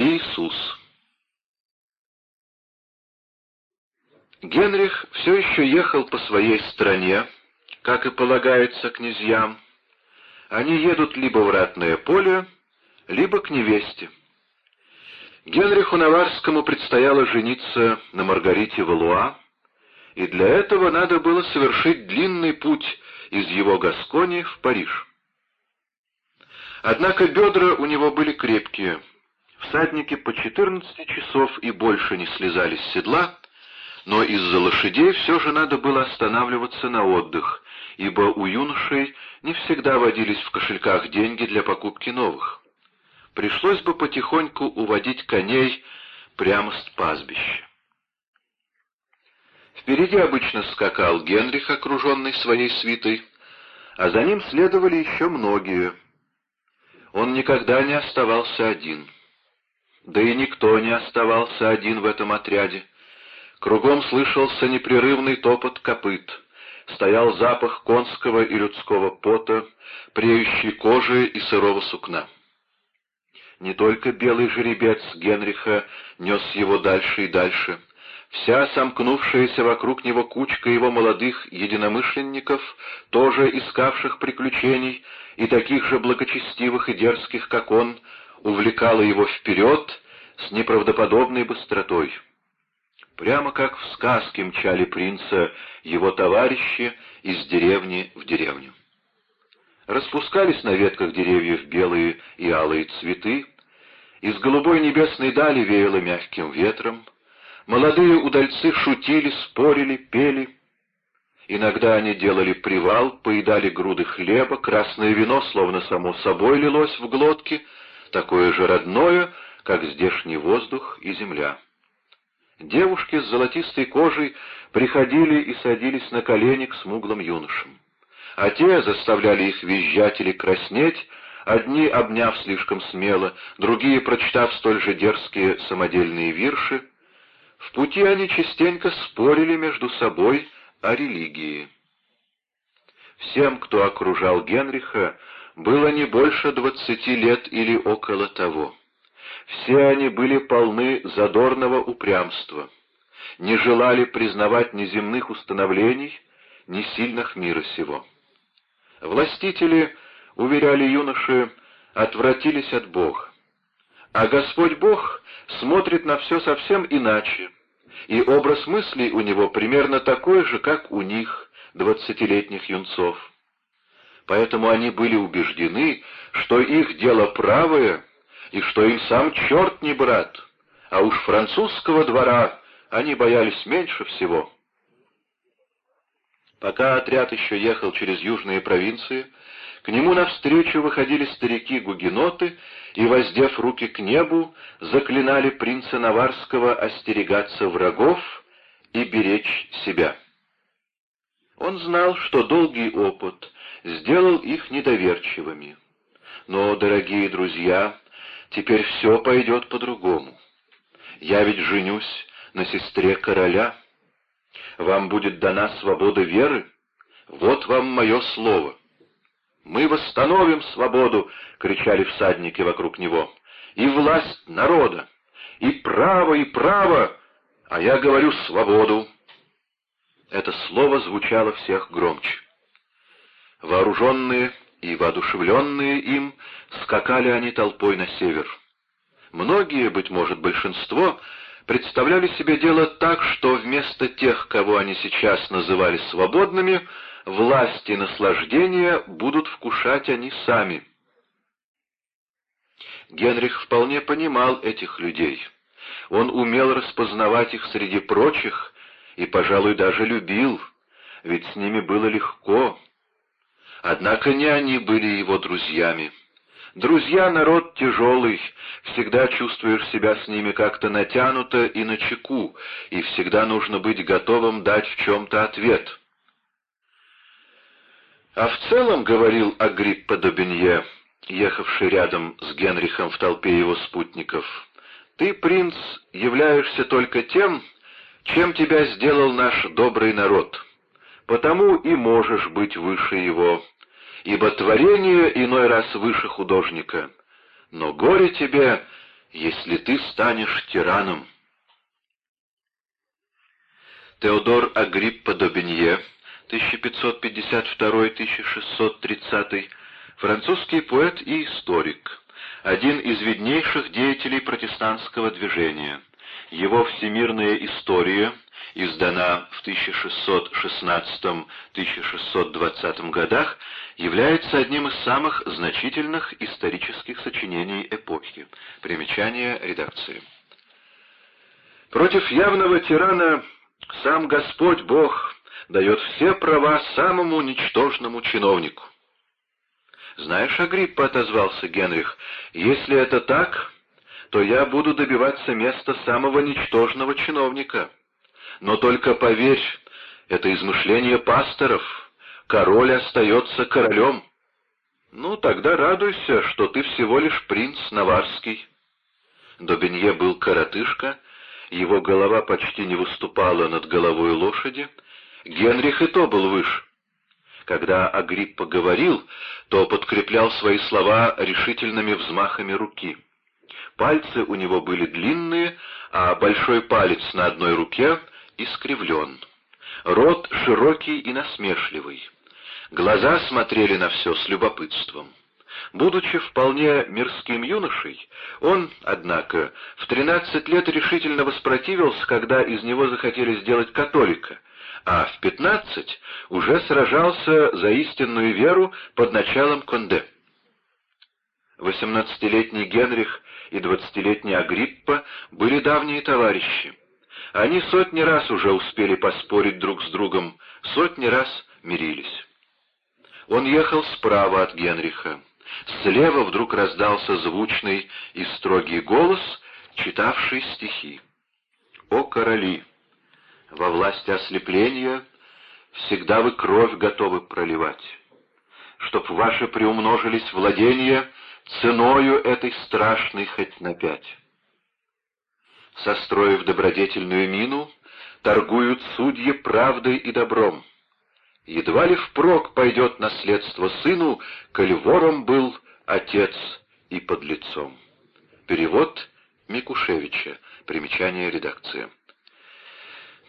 Иисус Генрих все еще ехал по своей стране, как и полагается князьям. Они едут либо в ратное поле, либо к невесте. Генриху Наварскому предстояло жениться на Маргарите Валуа, и для этого надо было совершить длинный путь из его Гаскони в Париж. Однако бедра у него были крепкие. Всадники по 14 часов и больше не слезали с седла, но из-за лошадей все же надо было останавливаться на отдых, ибо у юношей не всегда водились в кошельках деньги для покупки новых. Пришлось бы потихоньку уводить коней прямо с пастбища. Впереди обычно скакал Генрих, окруженный своей свитой, а за ним следовали еще многие. Он никогда не оставался один. Да и никто не оставался один в этом отряде. Кругом слышался непрерывный топот копыт. Стоял запах конского и людского пота, преющей кожи и сырого сукна. Не только белый жеребец Генриха нес его дальше и дальше. Вся сомкнувшаяся вокруг него кучка его молодых единомышленников, тоже искавших приключений и таких же благочестивых и дерзких, как он, увлекала его вперед с неправдоподобной быстротой. Прямо как в сказке мчали принца его товарищи из деревни в деревню. Распускались на ветках деревьев белые и алые цветы, из голубой небесной дали веяло мягким ветром, молодые удальцы шутили, спорили, пели. Иногда они делали привал, поедали груды хлеба, красное вино словно само собой лилось в глотки, такое же родное, как здешний воздух и земля. Девушки с золотистой кожей приходили и садились на колени к смуглым юношам. А те заставляли их визжать или краснеть, одни обняв слишком смело, другие прочитав столь же дерзкие самодельные вирши. В пути они частенько спорили между собой о религии. Всем, кто окружал Генриха, было не больше двадцати лет или около того. Все они были полны задорного упрямства, не желали признавать ни земных установлений, ни сильных мира сего. Властители, уверяли юноши, отвратились от Бога. А Господь Бог смотрит на все совсем иначе, и образ мыслей у него примерно такой же, как у них, двадцатилетних юнцов. Поэтому они были убеждены, что их дело правое — и что им сам черт не брат, а уж французского двора они боялись меньше всего. Пока отряд еще ехал через южные провинции, к нему навстречу выходили старики-гугеноты и, воздев руки к небу, заклинали принца Наварского остерегаться врагов и беречь себя. Он знал, что долгий опыт сделал их недоверчивыми. Но, дорогие друзья, Теперь все пойдет по-другому. Я ведь женюсь на сестре короля. Вам будет дана свобода веры. Вот вам мое слово. «Мы восстановим свободу!» — кричали всадники вокруг него. «И власть народа! И право, и право! А я говорю свободу!» Это слово звучало всех громче. Вооруженные и воодушевленные им, скакали они толпой на север. Многие, быть может, большинство, представляли себе дело так, что вместо тех, кого они сейчас называли свободными, власть и наслаждение будут вкушать они сами. Генрих вполне понимал этих людей. Он умел распознавать их среди прочих и, пожалуй, даже любил, ведь с ними было легко, Однако не они были его друзьями. Друзья — народ тяжелый, всегда чувствуешь себя с ними как-то натянуто и на чеку, и всегда нужно быть готовым дать в чем-то ответ. А в целом, — говорил Агриппа Добенье, ехавший рядом с Генрихом в толпе его спутников, — ты, принц, являешься только тем, чем тебя сделал наш добрый народ, потому и можешь быть выше его, ибо творение иной раз выше художника. Но горе тебе, если ты станешь тираном. Теодор Агриппа Добенье, 1552-1630, французский поэт и историк, один из виднейших деятелей протестантского движения. Его «Всемирная история» издана в 1616-1620 годах, является одним из самых значительных исторических сочинений эпохи. Примечание редакции. Против явного тирана сам Господь Бог дает все права самому ничтожному чиновнику. «Знаешь, Агриппа», — отозвался Генрих, — «если это так, то я буду добиваться места самого ничтожного чиновника». Но только поверь, это измышление пасторов. Король остается королем. Ну, тогда радуйся, что ты всего лишь принц Наварский. Добенье был коротышка, его голова почти не выступала над головой лошади. Генрих и то был выше. Когда Агриппа говорил, то подкреплял свои слова решительными взмахами руки. Пальцы у него были длинные, а большой палец на одной руке искривлен. Рот широкий и насмешливый. Глаза смотрели на все с любопытством. Будучи вполне мирским юношей, он, однако, в тринадцать лет решительно воспротивился, когда из него захотели сделать католика, а в пятнадцать уже сражался за истинную веру под началом Конде. Восемнадцатилетний Генрих и двадцатилетний Агриппа были давние товарищи. Они сотни раз уже успели поспорить друг с другом, сотни раз мирились. Он ехал справа от Генриха. Слева вдруг раздался звучный и строгий голос, читавший стихи. «О короли! Во власти ослепления всегда вы кровь готовы проливать, чтоб ваши приумножились владения ценою этой страшной хоть на пять состроив добродетельную мину, торгуют судьи правдой и добром. Едва ли впрок пойдет наследство сыну, коль вором был отец и подлецом. Перевод Микушевича. Примечание редакции.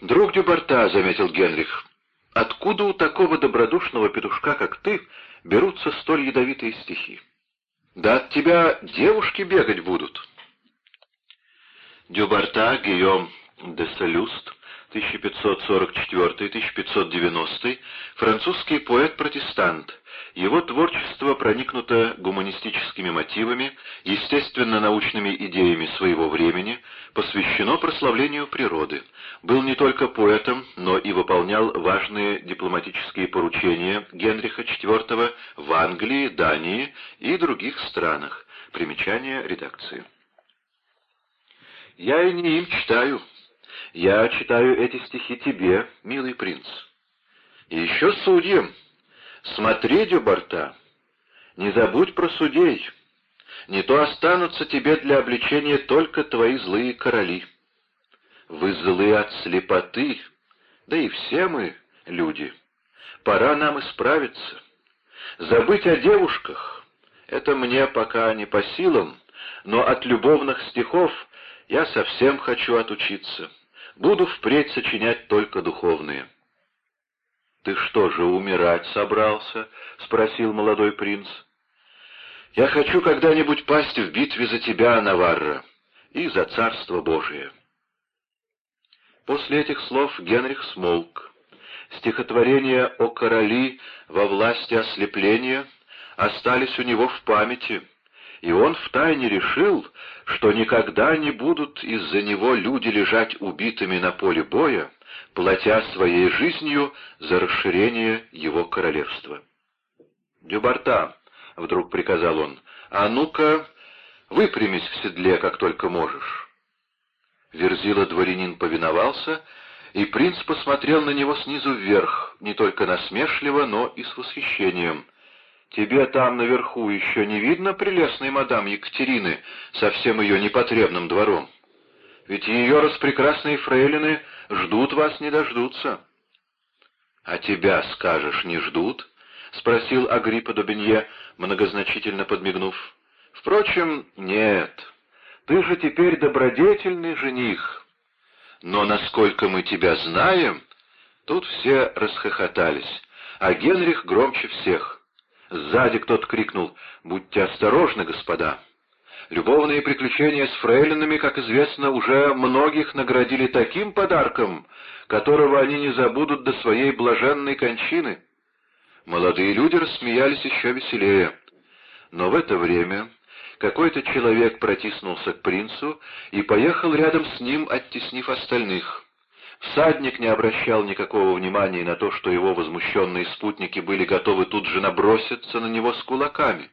«Друг Дюбарта», — заметил Генрих, — «откуда у такого добродушного петушка, как ты, берутся столь ядовитые стихи? Да от тебя девушки бегать будут». Дюбарта Гийом де Салюст, 1544-1590, французский поэт-протестант. Его творчество проникнуто гуманистическими мотивами, естественно-научными идеями своего времени, посвящено прославлению природы. Был не только поэтом, но и выполнял важные дипломатические поручения Генриха IV в Англии, Дании и других странах. Примечание редакции. Я и не им читаю. Я читаю эти стихи тебе, милый принц. И еще судьям. Смотри, Дюбарта, не забудь про судей. Не то останутся тебе для обличения только твои злые короли. Вы злы от слепоты, да и все мы люди. Пора нам исправиться. Забыть о девушках — это мне пока не по силам, но от любовных стихов — я совсем хочу отучиться. Буду впредь сочинять только духовные. — Ты что же, умирать собрался? — спросил молодой принц. — Я хочу когда-нибудь пасть в битве за тебя, Наварра, и за Царство Божие. После этих слов Генрих смолк. Стихотворения о короли во власти ослепления остались у него в памяти, и он втайне решил, что никогда не будут из-за него люди лежать убитыми на поле боя, платя своей жизнью за расширение его королевства. «Дюбарта», — вдруг приказал он, — «а ну-ка, выпрямись в седле, как только можешь». Верзила дворянин повиновался, и принц посмотрел на него снизу вверх, не только насмешливо, но и с восхищением — Тебе там наверху еще не видно прелестной мадам Екатерины со всем ее непотребным двором? Ведь ее распрекрасные фрейлины ждут вас, не дождутся. — А тебя, скажешь, не ждут? — спросил Агриппа Дубенье, многозначительно подмигнув. — Впрочем, нет. Ты же теперь добродетельный жених. Но насколько мы тебя знаем...» Тут все расхохотались, а Генрих громче всех. Сзади кто-то крикнул «Будьте осторожны, господа!» Любовные приключения с фрейлинами, как известно, уже многих наградили таким подарком, которого они не забудут до своей блаженной кончины. Молодые люди рассмеялись еще веселее. Но в это время какой-то человек протиснулся к принцу и поехал рядом с ним, оттеснив остальных. Всадник не обращал никакого внимания на то, что его возмущенные спутники были готовы тут же наброситься на него с кулаками.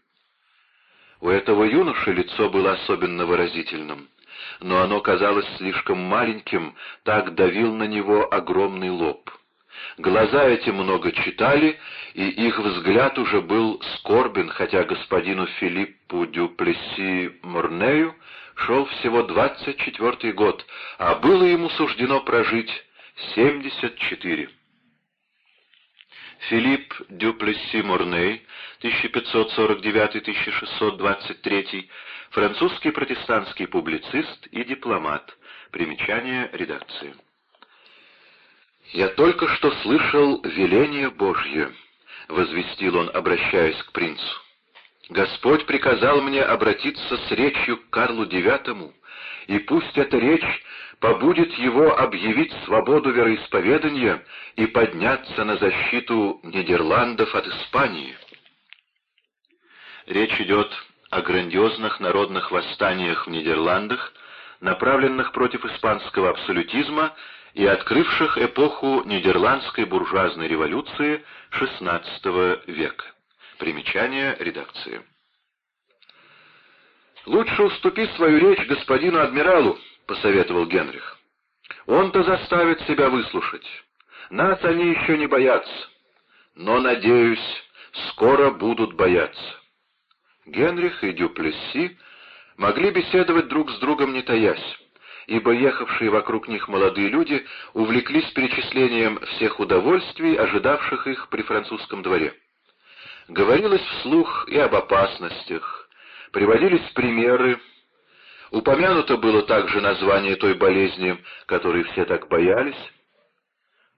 У этого юноши лицо было особенно выразительным, но оно казалось слишком маленьким, так давил на него огромный лоб. Глаза эти много читали, и их взгляд уже был скорбен, хотя господину Филиппу Дюплесси Морнею шел всего двадцать четвертый год, а было ему суждено прожить семьдесят четыре. Филипп Дюплесси Морней, 1549-1623, французский протестантский публицист и дипломат. Примечание редакции. «Я только что слышал веление Божье», — возвестил он, обращаясь к принцу. «Господь приказал мне обратиться с речью к Карлу IX, и пусть эта речь побудет его объявить свободу вероисповедания и подняться на защиту Нидерландов от Испании». Речь идет о грандиозных народных восстаниях в Нидерландах, направленных против испанского абсолютизма и открывших эпоху нидерландской буржуазной революции XVI века. Примечание редакции. «Лучше уступи свою речь господину адмиралу», — посоветовал Генрих. «Он-то заставит себя выслушать. Нас они еще не боятся. Но, надеюсь, скоро будут бояться». Генрих и Дюплесси могли беседовать друг с другом не таясь, ибо ехавшие вокруг них молодые люди увлеклись перечислением всех удовольствий, ожидавших их при французском дворе. Говорилось вслух и об опасностях, приводились примеры, упомянуто было также название той болезни, которой все так боялись.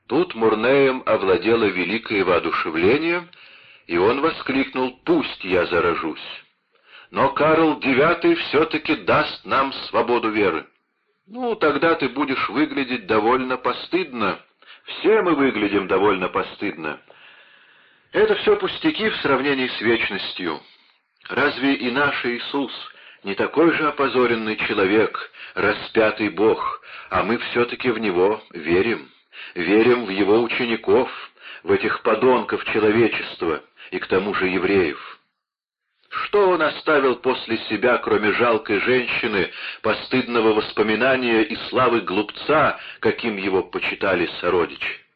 Тут Мурнеем овладело великое воодушевление — и он воскликнул «Пусть я заражусь!» Но Карл IX все-таки даст нам свободу веры. Ну, тогда ты будешь выглядеть довольно постыдно. Все мы выглядим довольно постыдно. Это все пустяки в сравнении с вечностью. Разве и наш Иисус не такой же опозоренный человек, распятый Бог, а мы все-таки в Него верим, верим в Его учеников, в этих подонков человечества, и к тому же евреев. Что он оставил после себя, кроме жалкой женщины, постыдного воспоминания и славы глупца, каким его почитали сородичи?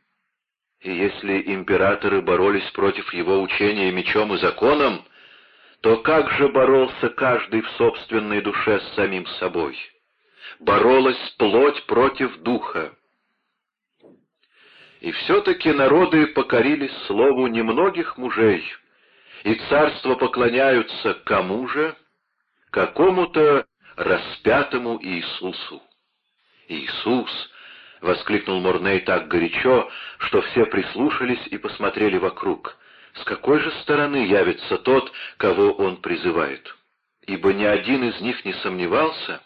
И если императоры боролись против его учения мечом и законом, то как же боролся каждый в собственной душе с самим собой? Боролась плоть против духа. И все-таки народы покорились слову немногих мужей, и царство поклоняются кому же? Какому-то распятому Иисусу. «Иисус!» — воскликнул Морней так горячо, что все прислушались и посмотрели вокруг. С какой же стороны явится тот, кого он призывает? Ибо ни один из них не сомневался,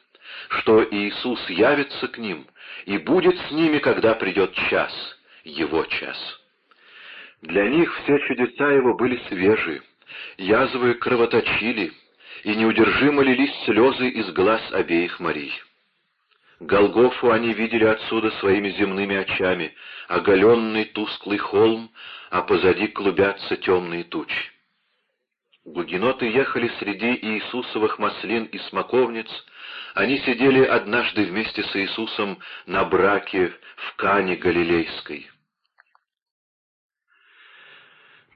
что Иисус явится к ним и будет с ними, когда придет час — его час. Для них все чудеса его были свежие, язвы кровоточили, и неудержимо лились слезы из глаз обеих Марий. Голгофу они видели отсюда своими земными очами, оголенный тусклый холм, а позади клубятся темные тучи. Гугеноты ехали среди Иисусовых маслин и смоковниц, они сидели однажды вместе с Иисусом на браке в Кане Галилейской.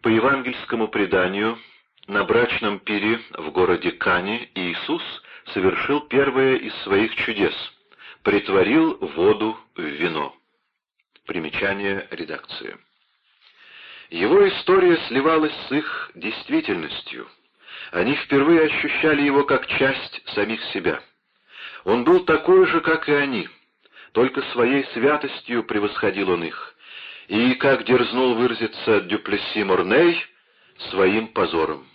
По евангельскому преданию, на брачном пире в городе Кане Иисус совершил первое из своих чудес — притворил воду в вино. Примечание редакции. Его история сливалась с их действительностью. Они впервые ощущали его как часть самих себя. Он был такой же, как и они, только своей святостью превосходил он их, и, как дерзнул выразиться Дюплесси Морней, своим позором.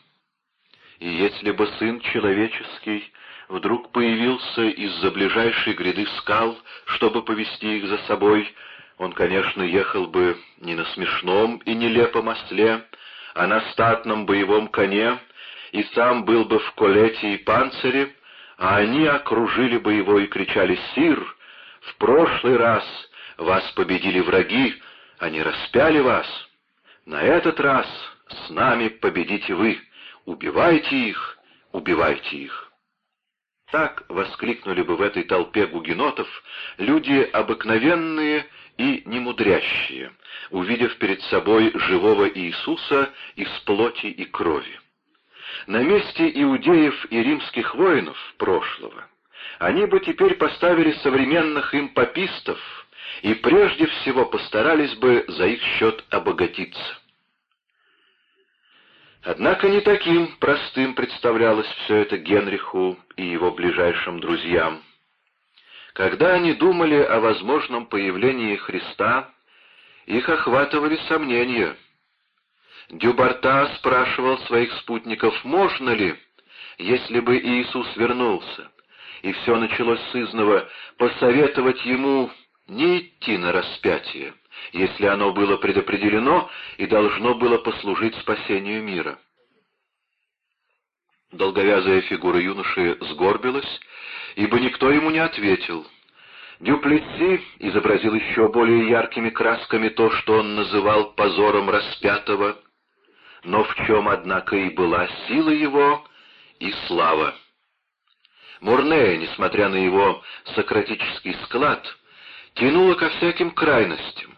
И если бы сын человеческий вдруг появился из-за ближайшей гряды скал, чтобы повести их за собой, он, конечно, ехал бы не на смешном и нелепом осле, а на статном боевом коне, и сам был бы в колете и панцире, а они окружили бы его и кричали «Сир! В прошлый раз вас победили враги, они распяли вас. На этот раз с нами победите вы. Убивайте их, убивайте их». Так воскликнули бы в этой толпе гугенотов люди обыкновенные и немудрящие, увидев перед собой живого Иисуса из плоти и крови. На месте иудеев и римских воинов прошлого они бы теперь поставили современных им папистов и прежде всего постарались бы за их счет обогатиться. Однако не таким простым представлялось все это Генриху и его ближайшим друзьям. Когда они думали о возможном появлении Христа, их охватывали сомнения. Дюбарта спрашивал своих спутников, можно ли, если бы Иисус вернулся, и все началось с изного, посоветовать ему не идти на распятие, если оно было предопределено и должно было послужить спасению мира. Долговязая фигура юноши сгорбилась, ибо никто ему не ответил. Дюплесси изобразил еще более яркими красками то, что он называл позором распятого, но в чем, однако, и была сила его и слава. Мурне, несмотря на его сократический склад, тянуло ко всяким крайностям,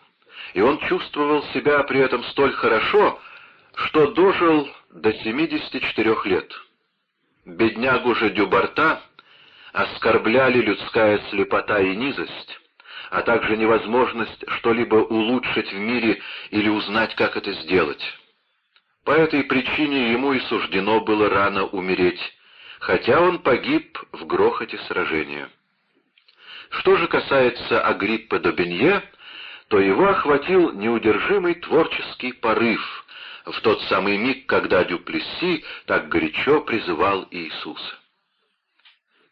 и он чувствовал себя при этом столь хорошо, что дожил до 74 лет. Беднягу же Дюбарта оскорбляли людская слепота и низость, а также невозможность что-либо улучшить в мире или узнать, как это сделать. По этой причине ему и суждено было рано умереть, хотя он погиб в грохоте сражения. Что же касается Агриппа Добенье, то его охватил неудержимый творческий порыв в тот самый миг, когда Дюплесси так горячо призывал Иисуса.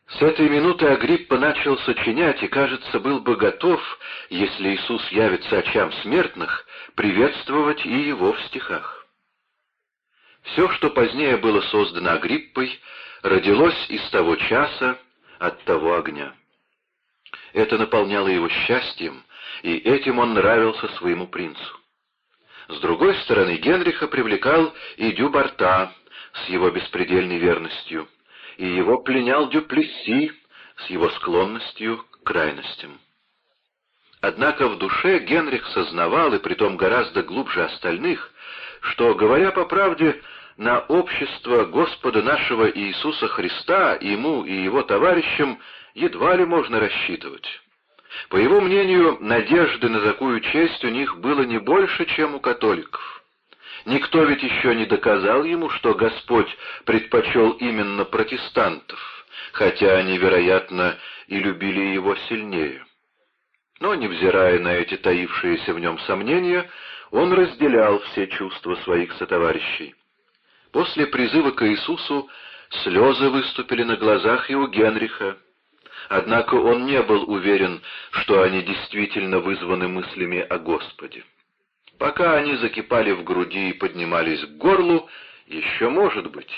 С этой минуты Агриппа начал сочинять и, кажется, был бы готов, если Иисус явится очам смертных, приветствовать и его в стихах. Все, что позднее было создано Агриппой, родилось из того часа от того огня. Это наполняло его счастьем, и этим он нравился своему принцу. С другой стороны, Генриха привлекал и Дюбарта с его беспредельной верностью, и его пленял Дюплесси с его склонностью к крайностям. Однако в душе Генрих сознавал, и притом гораздо глубже остальных, что, говоря по правде, на общество Господа нашего Иисуса Христа, ему и его товарищам едва ли можно рассчитывать. По его мнению, надежды на такую честь у них было не больше, чем у католиков. Никто ведь еще не доказал ему, что Господь предпочел именно протестантов, хотя они, вероятно, и любили его сильнее. Но, невзирая на эти таившиеся в нем сомнения, он разделял все чувства своих сотоварищей. После призыва к Иисусу слезы выступили на глазах и у Генриха, однако он не был уверен, что они действительно вызваны мыслями о Господе. Пока они закипали в груди и поднимались к горлу, еще может быть.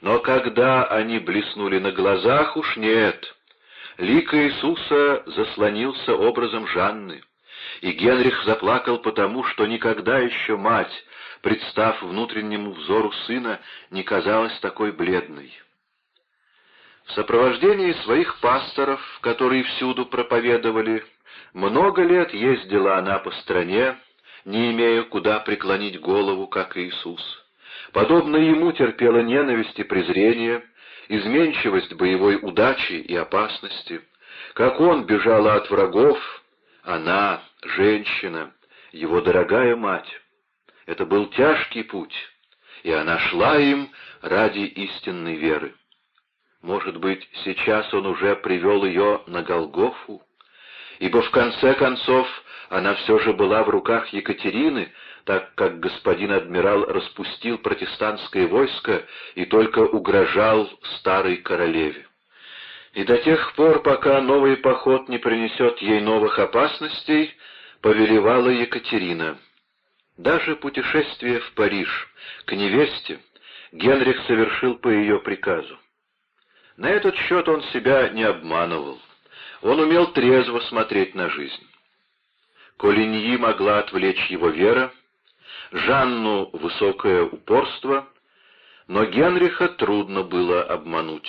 Но когда они блеснули на глазах, уж нет. Лик Иисуса заслонился образом Жанны, и Генрих заплакал потому, что никогда еще мать, представ внутреннему взору сына, не казалась такой бледной. В сопровождении своих пасторов, которые всюду проповедовали, много лет ездила она по стране, не имея куда преклонить голову, как Иисус. Подобно ему терпела ненависть и презрение, изменчивость боевой удачи и опасности. Как он бежала от врагов, она, женщина, его дорогая мать. Это был тяжкий путь, и она шла им ради истинной веры. Может быть, сейчас он уже привел ее на Голгофу? Ибо в конце концов она все же была в руках Екатерины, так как господин адмирал распустил протестантское войско и только угрожал старой королеве. И до тех пор, пока новый поход не принесет ей новых опасностей, повелевала Екатерина. Даже путешествие в Париж к невесте Генрих совершил по ее приказу. На этот счет он себя не обманывал. Он умел трезво смотреть на жизнь. Колиньи могла отвлечь его вера, Жанну — высокое упорство, но Генриха трудно было обмануть.